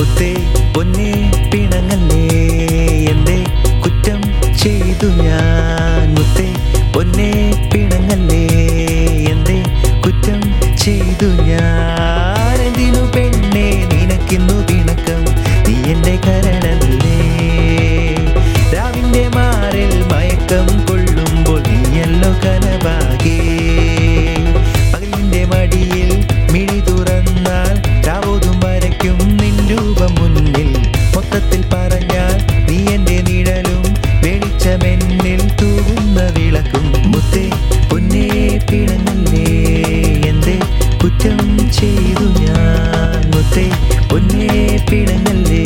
പൊന്നെ പിണങ്ങല്ലേ? എന്തേ കുറ്റം ചെയ്തു ഞാൻ? മുത്തേ പൊന്നെ പിണങ്ങല്ലേ? എന്തേ കുറ്റം ചെയ്തു ഞാൻ? എന്തിനു പെണ്ണെ നിനക്കിന്നു പിണക്കം? നീ എന്റെ കരണല്ലേ? രാവിന്റെ മാറിൽ മയക്കം കൊള്ളുമ്പോൾ മുത്തേ പൊന്നേ പിണങ്ങല്ലേ എന്തേ കുറ്റം ചെയ്തു ഞാൻ. മുത്തേ പൊന്നേ പിണങ്ങല്ലേ.